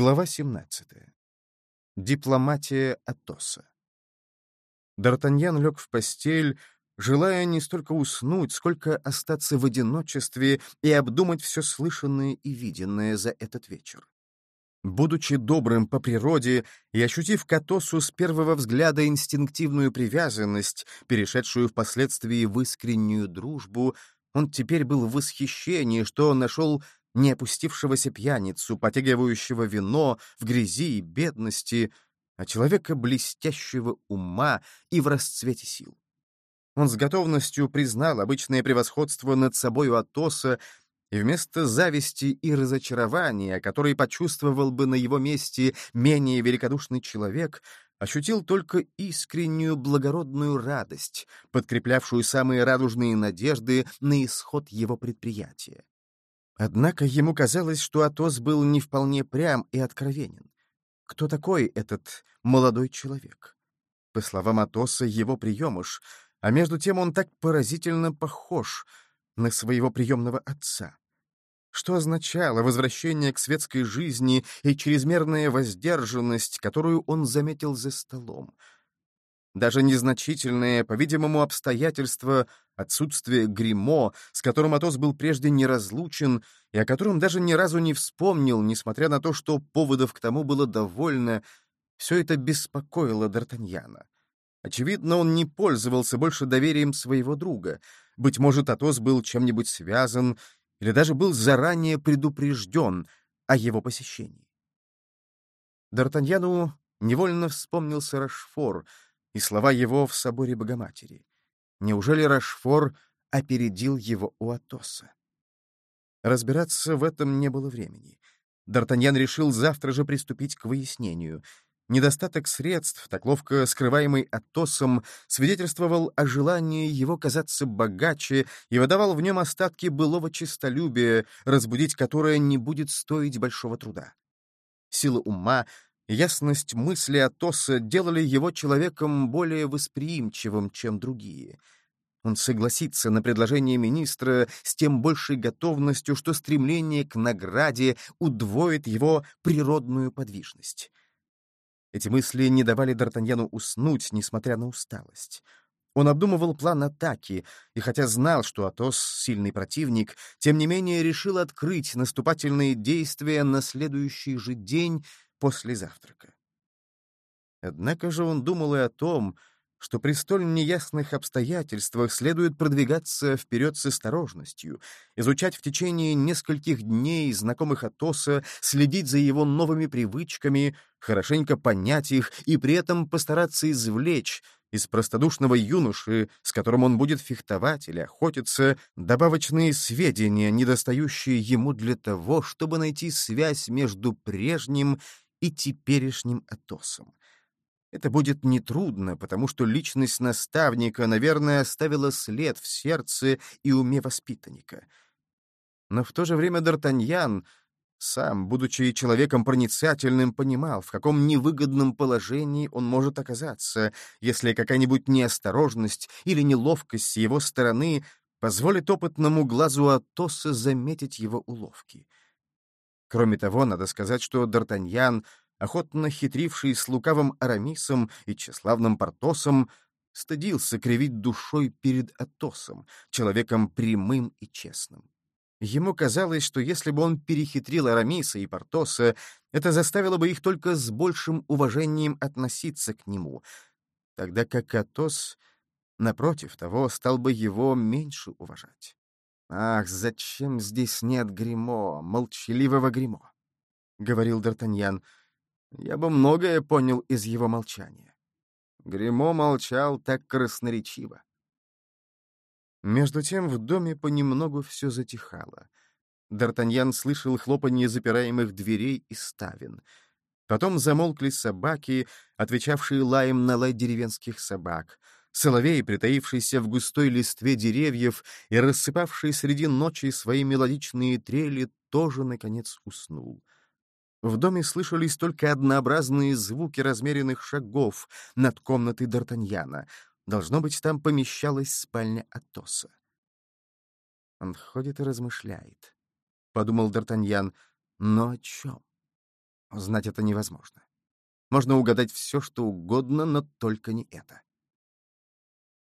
Глава 17. Дипломатия Атоса. Д'Артаньян лег в постель, желая не столько уснуть, сколько остаться в одиночестве и обдумать все слышанное и виденное за этот вечер. Будучи добрым по природе и ощутив к Атосу с первого взгляда инстинктивную привязанность, перешедшую впоследствии в искреннюю дружбу, он теперь был в восхищении, что нашел не опустившегося пьяницу, потягивающего вино в грязи и бедности, а человека блестящего ума и в расцвете сил. Он с готовностью признал обычное превосходство над собою Атоса и вместо зависти и разочарования, которые почувствовал бы на его месте менее великодушный человек, ощутил только искреннюю благородную радость, подкреплявшую самые радужные надежды на исход его предприятия. Однако ему казалось, что Атос был не вполне прям и откровенен. Кто такой этот молодой человек? По словам Атоса, его приемыш, а между тем он так поразительно похож на своего приемного отца. Что означало возвращение к светской жизни и чрезмерная воздержанность, которую он заметил за столом? Даже незначительное, по-видимому, обстоятельство отсутствие гримо, с которым Атос был прежде неразлучен и о котором даже ни разу не вспомнил, несмотря на то, что поводов к тому было довольно, все это беспокоило Д'Артаньяна. Очевидно, он не пользовался больше доверием своего друга. Быть может, Атос был чем-нибудь связан или даже был заранее предупрежден о его посещении. Д'Артаньяну невольно вспомнился Рашфор — и слова его в соборе Богоматери. Неужели Рашфор опередил его у Атоса? Разбираться в этом не было времени. Д'Артаньян решил завтра же приступить к выяснению. Недостаток средств, так ловко скрываемый Атосом, свидетельствовал о желании его казаться богаче и выдавал в нем остатки былого честолюбия, разбудить которое не будет стоить большого труда. Сила ума Ясность мысли Атоса делали его человеком более восприимчивым, чем другие. Он согласится на предложение министра с тем большей готовностью, что стремление к награде удвоит его природную подвижность. Эти мысли не давали Д'Артаньяну уснуть, несмотря на усталость. Он обдумывал план атаки, и хотя знал, что Атос — сильный противник, тем не менее решил открыть наступательные действия на следующий же день после завтрака. Однако же он думал и о том, что при столь неясных обстоятельствах следует продвигаться вперед с осторожностью, изучать в течение нескольких дней знакомых Атоса, следить за его новыми привычками, хорошенько понять их и при этом постараться извлечь из простодушного юноши, с которым он будет фехтовать или охотиться, добавочные сведения, недостающие ему для того, чтобы найти связь между прежним и теперешним Атосом. Это будет нетрудно, потому что личность наставника, наверное, оставила след в сердце и уме воспитанника. Но в то же время Д'Артаньян, сам, будучи человеком проницательным, понимал, в каком невыгодном положении он может оказаться, если какая-нибудь неосторожность или неловкость с его стороны позволит опытному глазу Атоса заметить его уловки. Кроме того, надо сказать, что Д'Артаньян, охотно хитривший с лукавым Арамисом и тщеславным Портосом, стыдился кривить душой перед Атосом, человеком прямым и честным. Ему казалось, что если бы он перехитрил Арамиса и Портоса, это заставило бы их только с большим уважением относиться к нему, тогда как Атос, напротив того, стал бы его меньше уважать. «Ах, зачем здесь нет гримо, молчаливого гримо?» — говорил Д'Артаньян. «Я бы многое понял из его молчания». Гримо молчал так красноречиво. Между тем в доме понемногу все затихало. Д'Артаньян слышал хлопанье запираемых дверей и ставен. Потом замолкли собаки, отвечавшие лаем на лай деревенских собак — Соловей, притаившийся в густой листве деревьев и рассыпавший среди ночи свои мелодичные трели, тоже, наконец, уснул. В доме слышались только однообразные звуки размеренных шагов над комнатой Д'Артаньяна. Должно быть, там помещалась спальня Атоса. Он ходит и размышляет, — подумал Д'Артаньян, — но о чем? знать это невозможно. Можно угадать все, что угодно, но только не это.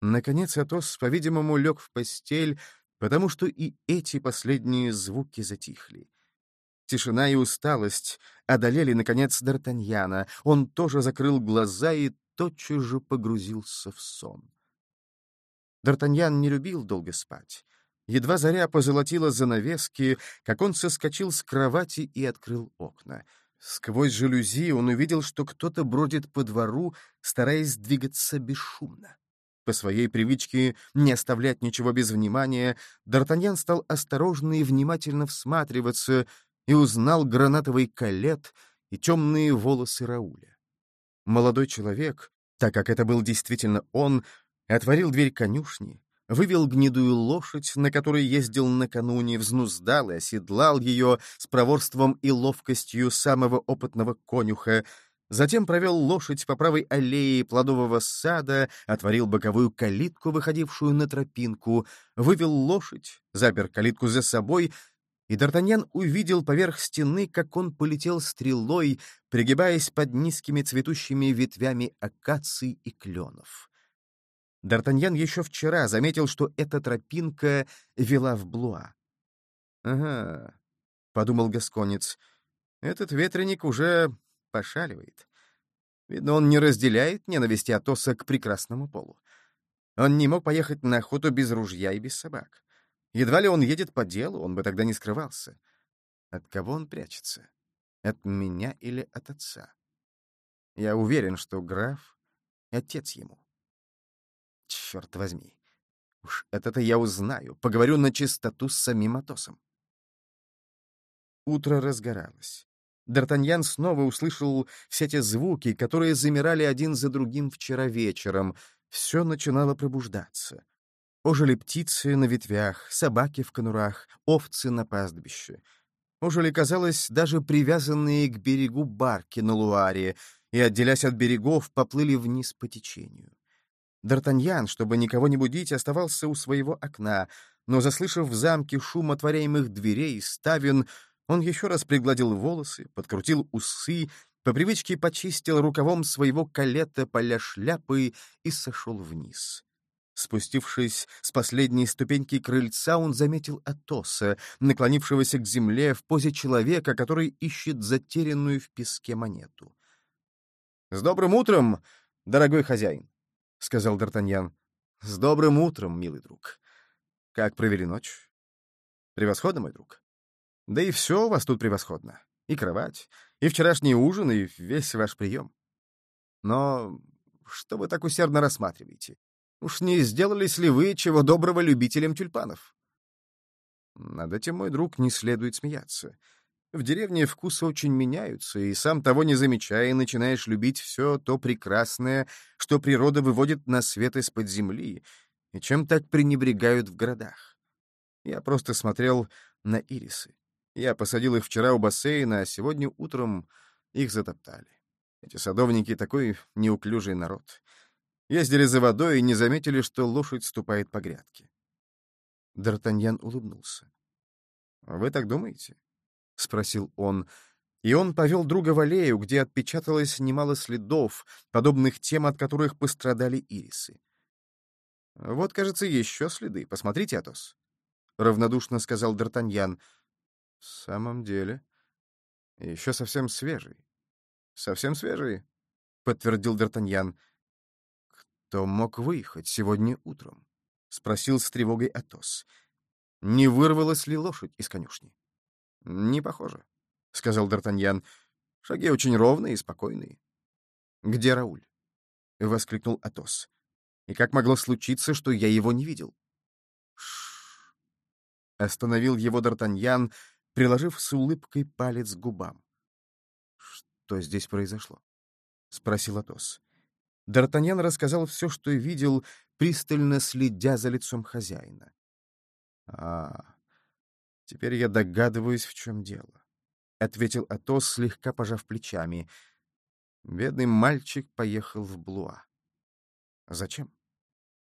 Наконец Атос, по-видимому, лег в постель, потому что и эти последние звуки затихли. Тишина и усталость одолели, наконец, Д'Артаньяна. Он тоже закрыл глаза и тотчас же погрузился в сон. Д'Артаньян не любил долго спать. Едва заря позолотила занавески, как он соскочил с кровати и открыл окна. Сквозь жалюзи он увидел, что кто-то бродит по двору, стараясь двигаться бесшумно. По своей привычке не оставлять ничего без внимания, Д'Артаньян стал осторожно и внимательно всматриваться и узнал гранатовый калет и темные волосы Рауля. Молодой человек, так как это был действительно он, отворил дверь конюшни, вывел гнедую лошадь, на которой ездил накануне, взнуздал и оседлал ее с проворством и ловкостью самого опытного конюха, затем провел лошадь по правой аллее плодового сада, отворил боковую калитку, выходившую на тропинку, вывел лошадь, запер калитку за собой, и Д'Артаньян увидел поверх стены, как он полетел стрелой, пригибаясь под низкими цветущими ветвями акаций и кленов. Д'Артаньян еще вчера заметил, что эта тропинка вела в Блуа. «Ага», — подумал Гасконец, — «этот ветреник уже пошаливает. Видно, он не разделяет ненависти Атоса к прекрасному полу. Он не мог поехать на охоту без ружья и без собак. Едва ли он едет по делу, он бы тогда не скрывался. От кого он прячется? От меня или от отца? Я уверен, что граф — отец ему. Черт возьми. Уж это-то я узнаю. Поговорю на чистоту с самим Атосом. Утро разгоралось. Д'Артаньян снова услышал все те звуки, которые замирали один за другим вчера вечером. Все начинало пробуждаться. Ожили птицы на ветвях, собаки в конурах, овцы на пастбище. Ожили, казалось, даже привязанные к берегу барки на Луаре, и, отделясь от берегов, поплыли вниз по течению. Д'Артаньян, чтобы никого не будить, оставался у своего окна, но, заслышав в замке шум отворяемых дверей, ставен, он еще раз пригладил волосы, подкрутил усы, по привычке почистил рукавом своего калета поля шляпы и сошел вниз. Спустившись с последней ступеньки крыльца, он заметил Атоса, наклонившегося к земле в позе человека, который ищет затерянную в песке монету. — С добрым утром, дорогой хозяин! — сказал Д'Артаньян. — С добрым утром, милый друг. Как провели ночь? Превосходно, мой друг. Да и все у вас тут превосходно. И кровать, и вчерашний ужин, и весь ваш прием. Но что вы так усердно рассматриваете? Уж не сделались ли вы чего доброго любителям тюльпанов? Над этим, мой друг, не следует смеяться. В деревне вкусы очень меняются, и сам того не замечая, начинаешь любить все то прекрасное, что природа выводит на свет из-под земли, и чем так пренебрегают в городах. Я просто смотрел на ирисы. Я посадил их вчера у бассейна, а сегодня утром их затоптали. Эти садовники — такой неуклюжий народ. Ездили за водой и не заметили, что лошадь ступает по грядке. Д'Артаньян улыбнулся. — Вы так думаете? — спросил он, и он повел друга в аллею, где отпечаталось немало следов, подобных тем, от которых пострадали ирисы. «Вот, кажется, еще следы. Посмотрите, Атос», — равнодушно сказал Д'Артаньян. «В самом деле, еще совсем свежий». «Совсем свежий», — подтвердил Д'Артаньян. «Кто мог выехать сегодня утром?» — спросил с тревогой Атос. «Не вырвалась ли лошадь из конюшни?» «Не похоже», — сказал Д'Артаньян. «Шаги очень ровные и спокойные». «Где Рауль?» — воскликнул Атос. «И как могло случиться, что я его не видел?» «Ш-ш-ш!» Остановил его Д'Артаньян, приложив с улыбкой палец к губам. «Что здесь произошло?» — спросил Атос. Д'Артаньян рассказал все, что видел, пристально следя за лицом хозяина. «А, Теперь я догадываюсь, в чем дело. — ответил Атос, слегка пожав плечами. Бедный мальчик поехал в Блуа. Зачем?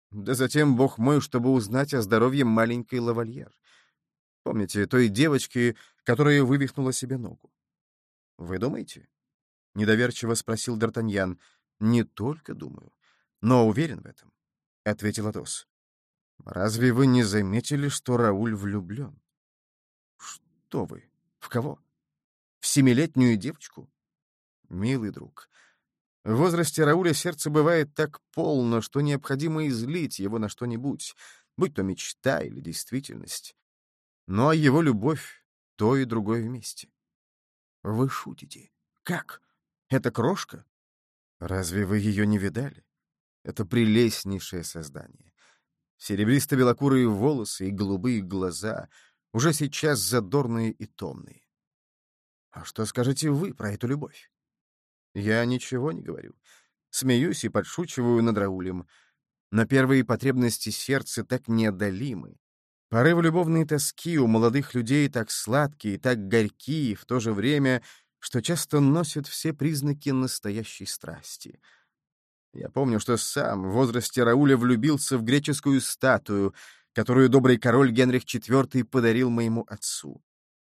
Да затем, бог мой, чтобы узнать о здоровье маленькой лавальер. Помните, той девочки, которая вывихнула себе ногу? Вы думаете? Недоверчиво спросил Д'Артаньян. Не только думаю, но уверен в этом, ответил Атос. Разве вы не заметили, что Рауль влюблен? Что вы? В кого? В семилетнюю девочку? Милый друг, в возрасте Рауля сердце бывает так полно, что необходимо излить его на что-нибудь, будь то мечта или действительность. Ну а его любовь — то и другое вместе. Вы шутите. Как? Это крошка? Разве вы ее не видали? Это прелестнейшее создание. Серебристо-белокурые волосы и голубые глаза, уже сейчас задорные и томные. А что скажете вы про эту любовь? Я ничего не говорю. Смеюсь и подшучиваю над Раулем. Но первые потребности сердца так неодолимы. Порывы любовной тоски у молодых людей так сладкие, так горькие в то же время, что часто носят все признаки настоящей страсти. Я помню, что сам в возрасте Рауля влюбился в греческую статую, которую добрый король Генрих IV подарил моему отцу.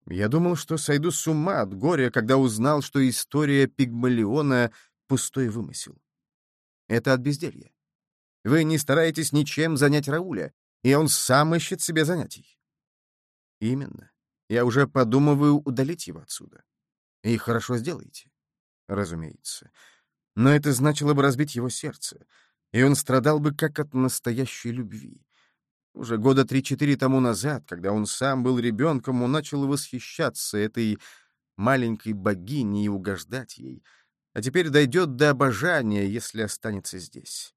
Я думал, что сойду с ума от горя, когда узнал, что история Пигмалиона — пустой вымысел. Это от безделья. Вы не стараетесь ничем занять Рауля, и он сам ищет себе занятий. Именно. Я уже подумываю удалить его отсюда. И хорошо сделаете. Разумеется. Но это значило бы разбить его сердце, и он страдал бы как от настоящей любви. Уже года три-четыре тому назад, когда он сам был ребенком, он начал восхищаться этой маленькой богиней и угождать ей, а теперь дойдет до обожания, если останется здесь.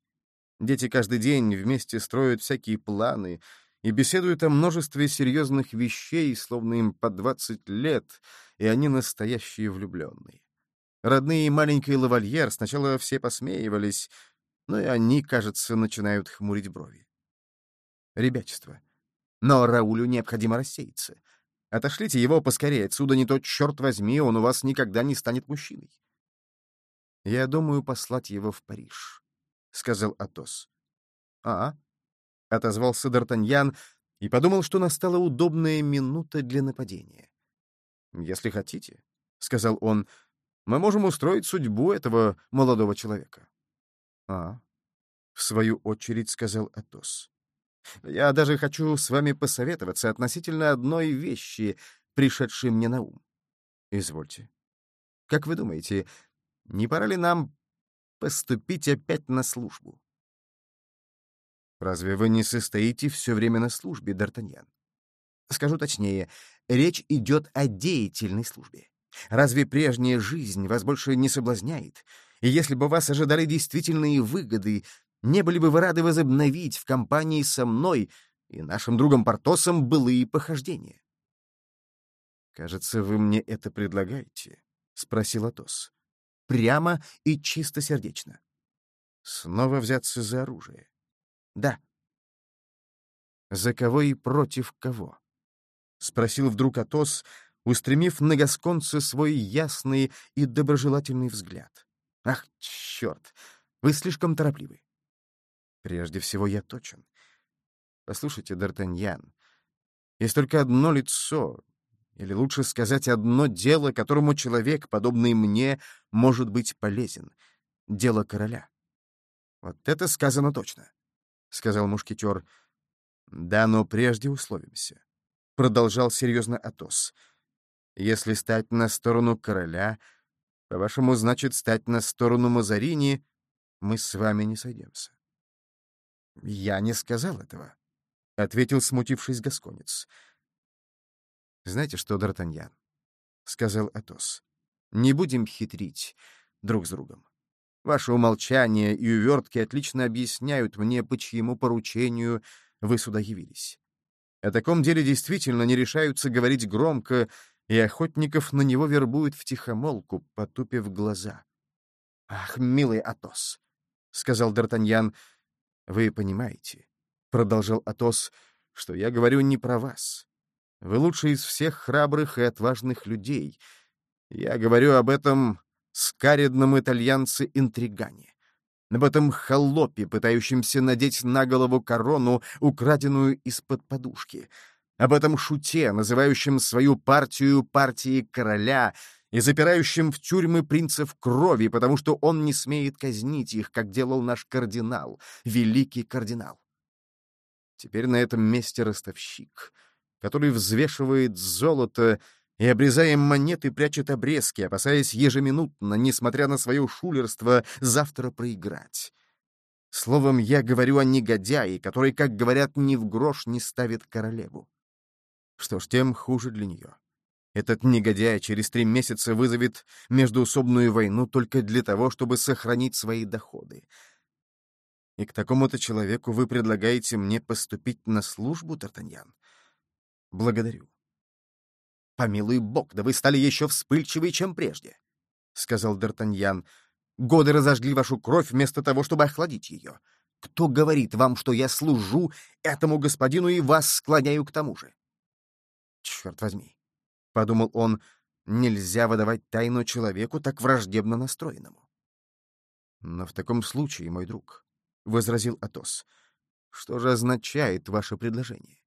Дети каждый день вместе строят всякие планы и беседуют о множестве серьезных вещей, словно им по двадцать лет, и они настоящие влюбленные. Родные и маленький лавальер сначала все посмеивались, но и они, кажется, начинают хмурить брови ребячество. Но Раулю необходимо рассеяться. Отошлите его поскорее отсюда, не то, черт возьми, он у вас никогда не станет мужчиной. «Я думаю послать его в Париж», — сказал Атос. «А?» — отозвался Д'Артаньян и подумал, что настала удобная минута для нападения. «Если хотите», — сказал он, — «мы можем устроить судьбу этого молодого человека». «А?» — в свою очередь сказал Атос. Я даже хочу с вами посоветоваться относительно одной вещи, пришедшей мне на ум. Извольте. Как вы думаете, не пора ли нам поступить опять на службу? Разве вы не состоите все время на службе, Д'Артаньян? Скажу точнее, речь идет о деятельной службе. Разве прежняя жизнь вас больше не соблазняет? И если бы вас ожидали действительные выгоды, не были бы вы рады возобновить в компании со мной и нашим другом Портосом былые похождения? «Кажется, вы мне это предлагаете?» — спросил Атос. «Прямо и чистосердечно». «Снова взяться за оружие?» «Да». «За кого и против кого?» — спросил вдруг Атос, устремив на Гасконца свой ясный и доброжелательный взгляд. «Ах, черт! Вы слишком торопливы. Прежде всего, я точен. Послушайте, Д'Артаньян, есть только одно лицо, или лучше сказать, одно дело, которому человек, подобный мне, может быть полезен. Дело короля. Вот это сказано точно, — сказал мушкетер. Да, но прежде условимся. Продолжал серьезно Атос. Если стать на сторону короля, по-вашему, значит стать на сторону Мазарини, мы с вами не сойдемся. «Я не сказал этого», — ответил смутившись Гасконец. «Знаете что, Д'Артаньян?» — сказал Атос. «Не будем хитрить друг с другом. Ваше умолчание и увертки отлично объясняют мне, по чьему поручению вы сюда явились. О таком деле действительно не решаются говорить громко, и охотников на него вербуют втихомолку, потупив глаза. «Ах, милый Атос!» — сказал Д'Артаньян — вы понимаете, — продолжал Атос, — что я говорю не про вас. Вы лучший из всех храбрых и отважных людей. Я говорю об этом скаредном итальянце-интригане, об этом холопе, пытающемся надеть на голову корону, украденную из-под подушки, об этом шуте, называющем свою партию партией короля и запирающим в тюрьмы принцев крови, потому что он не смеет казнить их, как делал наш кардинал, великий кардинал. Теперь на этом месте ростовщик, который взвешивает золото и, обрезая монеты, прячет обрезки, опасаясь ежеминутно, несмотря на свое шулерство, завтра проиграть. Словом, я говорю о негодяе, который, как говорят, ни в грош не ставит королеву. Что ж, тем хуже для нее. Этот негодяй через три месяца вызовет междуусобную войну только для того, чтобы сохранить свои доходы. И к такому-то человеку вы предлагаете мне поступить на службу, Тартаньян? Благодарю. Помилуй бог, да вы стали еще вспыльчивее, чем прежде, — сказал Д'Артаньян. Годы разожгли вашу кровь вместо того, чтобы охладить ее. Кто говорит вам, что я служу этому господину и вас склоняю к тому же? Черт возьми, — подумал он, — нельзя выдавать тайну человеку, так враждебно настроенному. Но в таком случае, мой друг, — возразил Атос, — что же означает ваше предложение?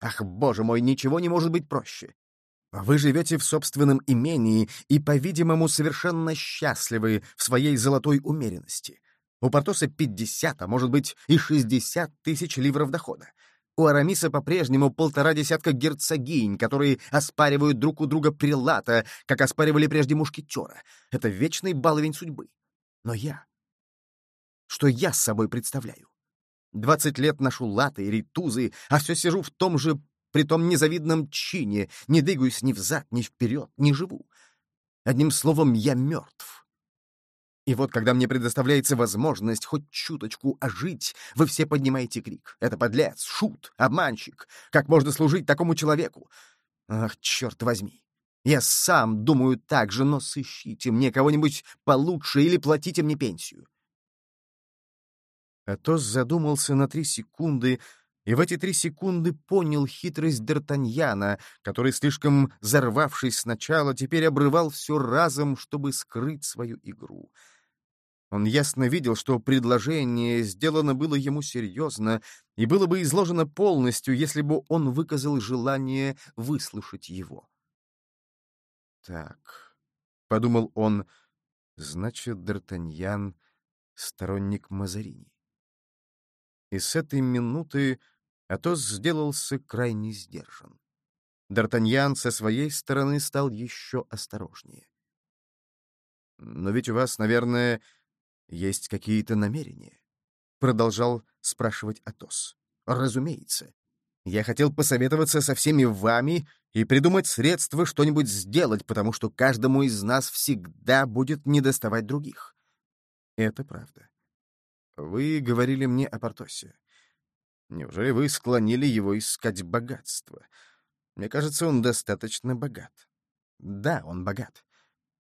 Ах, боже мой, ничего не может быть проще. Вы живете в собственном имении и, по-видимому, совершенно счастливы в своей золотой умеренности. У Портоса 50, а может быть и 60 тысяч ливров дохода. У Арамиса по-прежнему полтора десятка герцогинь, которые оспаривают друг у друга прилата, как оспаривали прежде мушкетера. Это вечный баловень судьбы. Но я... Что я с собой представляю? Двадцать лет ношу латы ритузы, а все сижу в том же при том незавидном чине, не двигаюсь ни взад, ни вперед, не живу. Одним словом, я мертв. И вот, когда мне предоставляется возможность хоть чуточку ожить, вы все поднимаете крик. Это подлец, шут, обманщик. Как можно служить такому человеку? Ах, черт возьми. Я сам думаю так же, но сыщите мне кого-нибудь получше или платите мне пенсию. Атос задумался на три секунды, и в эти три секунды понял хитрость Д'Артаньяна, который, слишком взорвавшись сначала, теперь обрывал все разом, чтобы скрыть свою игру. Он ясно видел, что предложение сделано было ему серьезно и было бы изложено полностью, если бы он выказал желание выслушать его. «Так», — подумал он, — «значит, Д'Артаньян — сторонник Мазарини». И с этой минуты Атос сделался крайне сдержан. Д'Артаньян со своей стороны стал еще осторожнее. «Но ведь у вас, наверное, есть какие-то намерения?» — продолжал спрашивать Атос. «Разумеется. Я хотел посоветоваться со всеми вами и придумать средства что-нибудь сделать, потому что каждому из нас всегда будет недоставать других». «Это правда. Вы говорили мне о Портосе. Неужели вы склонили его искать богатство? Мне кажется, он достаточно богат. Да, он богат.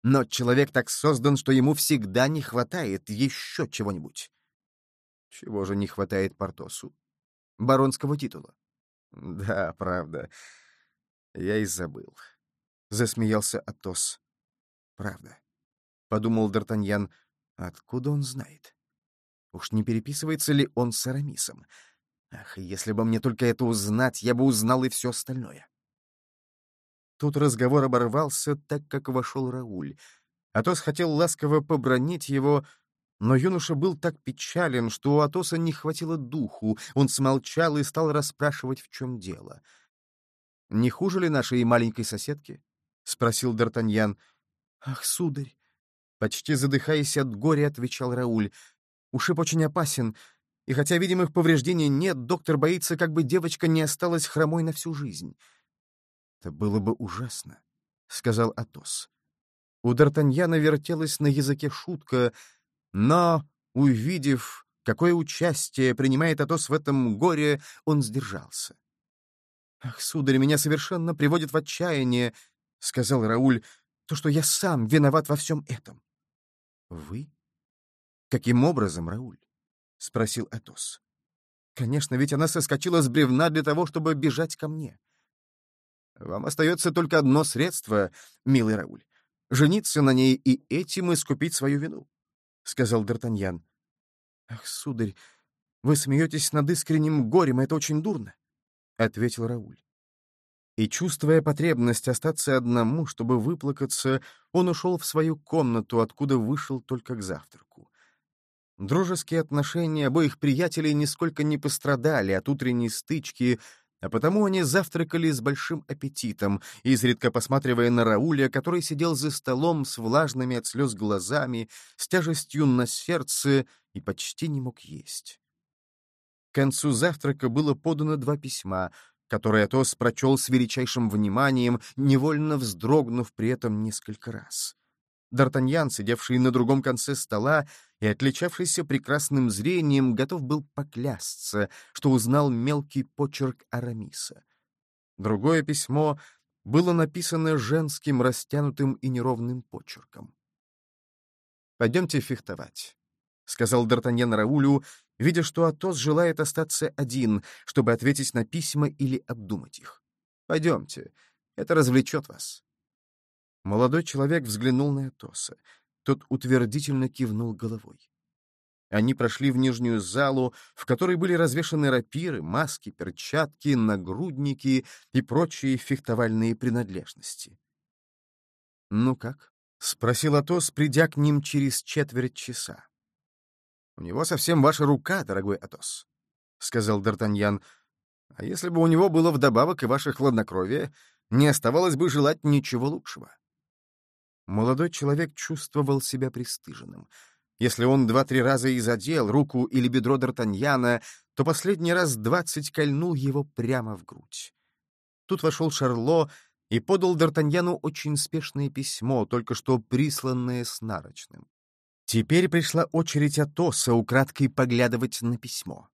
Но человек так создан, что ему всегда не хватает еще чего-нибудь. Чего же не хватает Портосу? Баронского титула. Да, правда. Я и забыл. Засмеялся Атос. Правда. Подумал Д'Артаньян. Откуда он знает? Уж не переписывается ли он с Арамисом? Ах, если бы мне только это узнать, я бы узнал и все остальное. Тут разговор оборвался, так как вошел Рауль. Атос хотел ласково побронить его, но юноша был так печален, что у Атоса не хватило духу. Он смолчал и стал расспрашивать, в чем дело. «Не хуже ли нашей маленькой соседки?» — спросил Д'Артаньян. «Ах, сударь!» Почти задыхаясь от горя, отвечал Рауль. «Ушиб очень опасен. И хотя видимых повреждений нет, доктор боится, как бы девочка не осталась хромой на всю жизнь. «Это было бы ужасно», — сказал Атос. У Д'Артаньяна вертелась на языке шутка, но, увидев, какое участие принимает Атос в этом горе, он сдержался. «Ах, сударь, меня совершенно приводит в отчаяние», — сказал Рауль, — «то, что я сам виноват во всем этом». «Вы? Каким образом, Рауль?» — спросил Атос. «Конечно, ведь она соскочила с бревна для того, чтобы бежать ко мне. Вам остается только одно средство, милый Рауль — жениться на ней и этим искупить свою вину», — сказал Д'Артаньян. «Ах, сударь, вы смеетесь над искренним горем, это очень дурно», — ответил Рауль. и, чувствуя потребность остаться одному, чтобы выплакаться, он ушел в свою комнату, откуда вышел только к завтраку. Дружеские отношения обоих приятелей нисколько не пострадали от утренней стычки, а потому они завтракали с большим аппетитом, изредка посматривая на Рауля, который сидел за столом с влажными от слез глазами, с тяжестью на сердце и почти не мог есть. К концу завтрака было подано два письма, которые Атос прочел с величайшим вниманием, невольно вздрогнув при этом несколько раз. Д'Артаньян, сидевший на другом конце стола и отличавшийся прекрасным зрением, готов был поклясться, что узнал мелкий почерк Арамиса. Другое письмо было написано женским растянутым и неровным почерком. «Пойдемте фехтовать», — сказал Д'Артаньян Раулю, видя, что Атос желает остаться один, чтобы ответить на письма или обдумать их. «Пойдемте, это развлечет вас». Молодой человек взглянул на Атоса. Тот утвердительно кивнул головой. Они прошли в нижнюю залу, в которой были развешаны рапиры, маски, перчатки, нагрудники и прочие фехтовальные принадлежности. «Ну как?» — спросил Атос, придя к ним через четверть часа. «У него совсем ваша рука, дорогой Атос», — сказал Д'Артаньян. «А если бы у него было вдобавок и ваше хладнокровие, не оставалось бы желать ничего лучшего». Молодой человек чувствовал себя пристыженным. Если он два-три раза и задел руку или бедро Д'Артаньяна, то последний раз двадцать кольнул его прямо в грудь. Тут вошел Шарло и подал Д'Артаньяну очень спешное письмо, только что присланное с нарочным. Теперь пришла очередь Атоса украдкой поглядывать на письмо.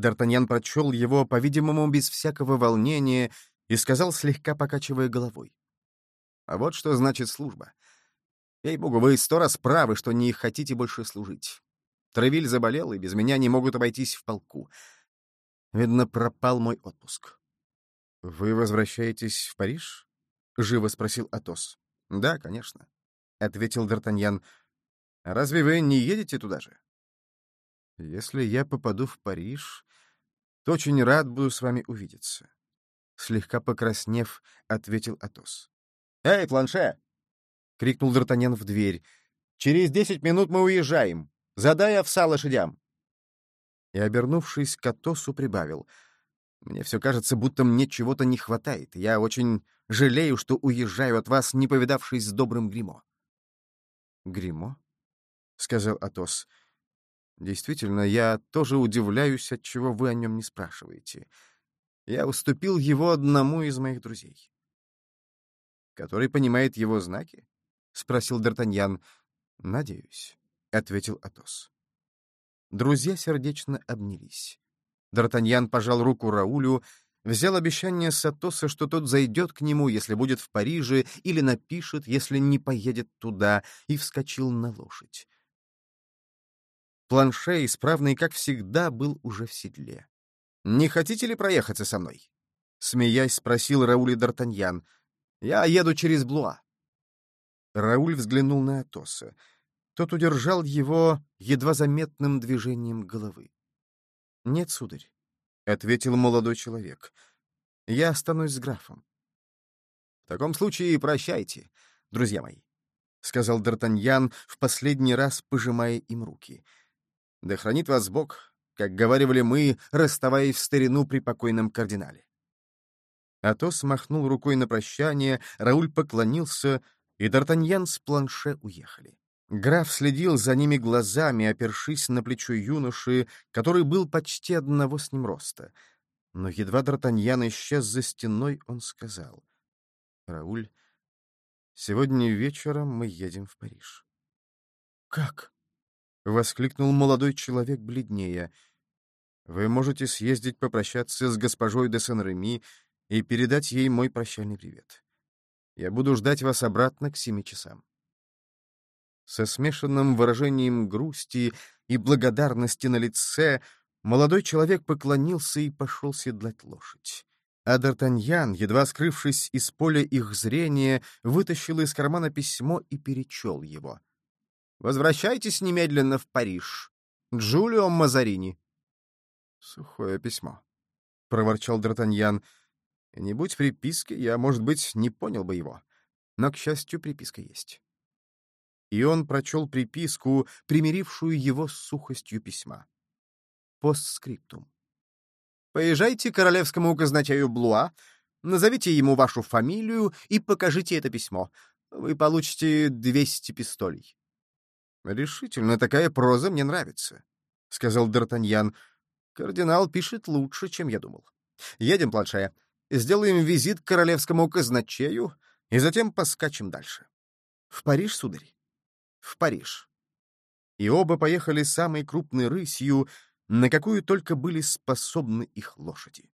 Д'Артаньян прочел его, по-видимому, без всякого волнения, и сказал, слегка покачивая головой. «А вот что значит служба. Ей-богу, вы сто раз правы, что не хотите больше служить. Травиль заболел, и без меня не могут обойтись в полку. Видно, пропал мой отпуск». «Вы возвращаетесь в Париж?» — живо спросил Атос. «Да, конечно», — ответил Д'Артаньян. Разве вы не едете туда же? Если я попаду в Париж, то очень рад буду с вами увидеться. Слегка покраснев, ответил Атос. «Эй, планше!» — крикнул Д'Артаньян в дверь. «Через десять минут мы уезжаем. Задай овса лошадям!» И, обернувшись к Атосу, прибавил. «Мне все кажется, будто мне чего-то не хватает. Я очень жалею, что уезжаю от вас, не повидавшись с добрым Гримо». «Гримо?» — сказал Атос. «Действительно, я тоже удивляюсь, отчего вы о нем не спрашиваете. Я уступил его одному из моих друзей». «Который понимает его знаки?» — спросил Д'Артаньян. «Надеюсь», — ответил Атос. Друзья сердечно обнялись. Д'Артаньян пожал руку Раулю, взял обещание с Атоса, что тот зайдет к нему, если будет в Париже, или напишет, если не поедет туда, и вскочил на лошадь. Планше, исправный, как всегда, был уже в седле. «Не хотите ли проехаться со мной?» Смеясь, спросил Рауль Д'Артаньян. «Я еду через Блуа». Рауль взглянул на Атоса. Тот удержал его едва заметным движением головы. «Нет, сударь», — ответил молодой человек. «Я останусь с графом». «В таком случае прощайте, друзья мои», — сказал Д'Артаньян, в последний раз пожимая им руки. Да хранит вас Бог, как говаривали мы, расставаясь в старину при покойном кардинале. Атос махнул рукой на прощание, Рауль поклонился, и Д'Артаньян с планше уехали. Граф следил за ними глазами, опершись на плечо юноши, который был почти одного с ним роста. Но едва Д'Артаньян исчез за стеной, он сказал. — Рауль, сегодня вечером мы едем в Париж. — Как? — воскликнул молодой человек бледнее. «Вы можете съездить попрощаться с госпожой де Сен-Реми и передать ей мой прощальный привет. Я буду ждать вас обратно к семи часам». Со смешанным выражением грусти и благодарности на лице молодой человек поклонился и пошел седлать лошадь. А Д'Артаньян, едва скрывшись из поля их зрения, вытащил из кармана письмо и перечел его. Возвращайтесь немедленно в Париж. Джулио Мазарини. — Сухое письмо, — проворчал Д'Артаньян. Не будь приписки, я, может быть, не понял бы его. Но, к счастью, приписка есть. И он прочел приписку, примирившую его с сухостью письма. Постскриптум. «Поезжайте к королевскому казначею Блуа, назовите ему вашу фамилию и покажите это письмо. Вы получите 200 пистолей». «Решительно, такая проза мне нравится», — сказал Д'Артаньян. «Кардинал пишет лучше, чем я думал. Едем, планшая сделаем визит к королевскому казначею и затем поскачем дальше. В Париж, сударь? В Париж. И оба поехали самой крупной рысью, на какую только были способны их лошади.